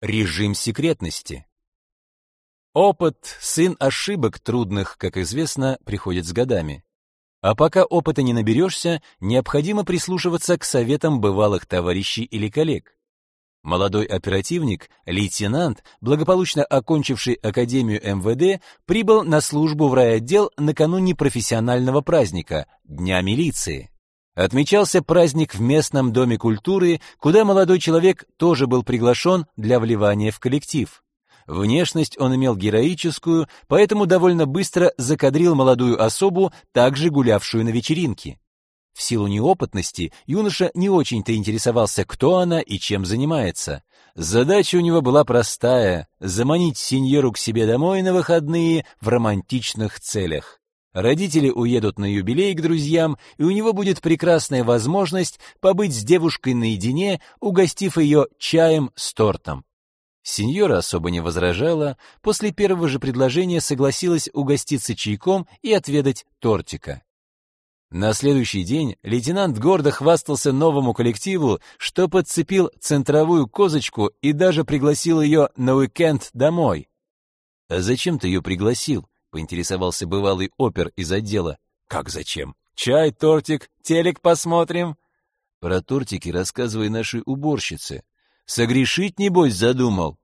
Режим секретности. Опыт — сын ошибок трудных, как известно, приходит с годами. А пока опыта не наберешься, необходимо прислушиваться к советам бывалых товарищей или коллег. Молодой оперативник, лейтенант, благополучно окончивший Академию МВД, прибыл на службу в райотдел накануне профессионального праздника — Дня милиции. Отмечался праздник в местном доме культуры, куда молодой человек тоже был приглашен для вливания в коллектив. Внешность он имел героическую, поэтому довольно быстро закадрил молодую особу, также гулявшую на вечеринке. В силу неопытности юноша не очень-то интересовался, кто она и чем занимается. Задача у него была простая — заманить сеньору к себе домой на выходные в романтичных целях. Родители уедут на юбилей к друзьям, и у него будет прекрасная возможность побыть с девушкой наедине, угостив ее чаем с тортом. Сеньора особо не возражала, после первого же предложения согласилась угоститься чайком и отведать тортика. На следующий день лейтенант гордо хвастался новому коллективу, что подцепил центровую козочку и даже пригласил ее на уикенд домой. «А зачем ты ее пригласил?» — поинтересовался бывалый опер из отдела. «Как зачем? Чай, тортик, телек посмотрим». «Про тортики рассказывай нашей уборщице. Согрешить, небось, задумал?»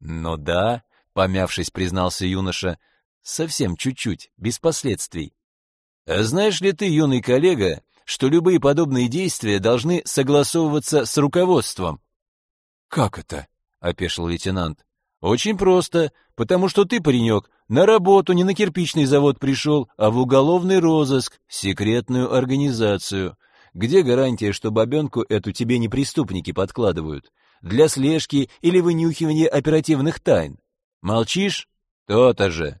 «Ну да», — помявшись, признался юноша, — «совсем чуть-чуть, без последствий». «А знаешь ли ты, юный коллега, что любые подобные действия должны согласовываться с руководством?» «Как это?» — опешил лейтенант. Очень просто, потому что ты, паренек, на работу не на кирпичный завод пришел, а в уголовный розыск, секретную организацию. Где гарантия, что бабенку эту тебе не преступники подкладывают? Для слежки или вынюхивания оперативных тайн? Молчишь? То-то же.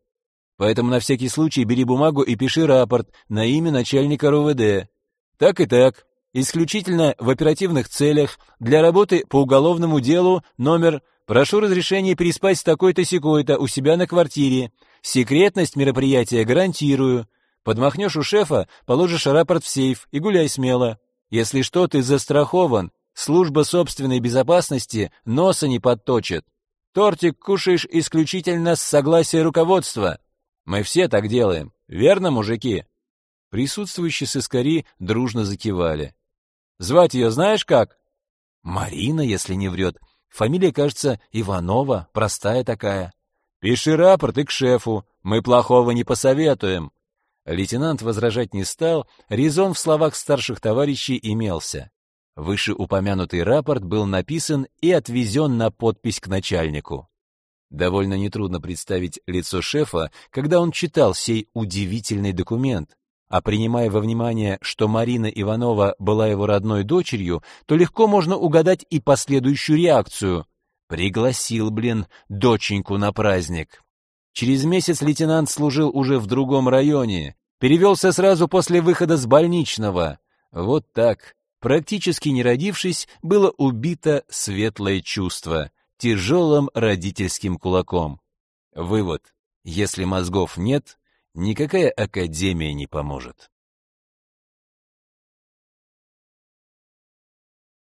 Поэтому на всякий случай бери бумагу и пиши рапорт на имя начальника РОВД. Так и так. Исключительно в оперативных целях для работы по уголовному делу номер Прошу разрешения переспать с такой-то секой-то у себя на квартире. Секретность мероприятия гарантирую. Подмахнешь у шефа, положишь рапорт в сейф и гуляй смело. Если что, ты застрахован. Служба собственной безопасности носа не подточит. Тортик кушаешь исключительно с согласия руководства. Мы все так делаем. Верно, мужики? Присутствующие сыскари дружно закивали. Звать ее знаешь как? Марина, если не врет. Фамилия, кажется, Иванова, простая такая. Пиши рапорт и к шефу, мы плохого не посоветуем. Лейтенант возражать не стал, резон в словах старших товарищей имелся. Вышеупомянутый рапорт был написан и отвезен на подпись к начальнику. Довольно нетрудно представить лицо шефа, когда он читал сей удивительный документ. А принимая во внимание, что Марина Иванова была его родной дочерью, то легко можно угадать и последующую реакцию. Пригласил, блин, доченьку на праздник. Через месяц лейтенант служил уже в другом районе, перевелся сразу после выхода с больничного. Вот так, практически не родившись, было убито светлое чувство тяжелым родительским кулаком. Вывод. Если мозгов нет, Никакая академия не поможет.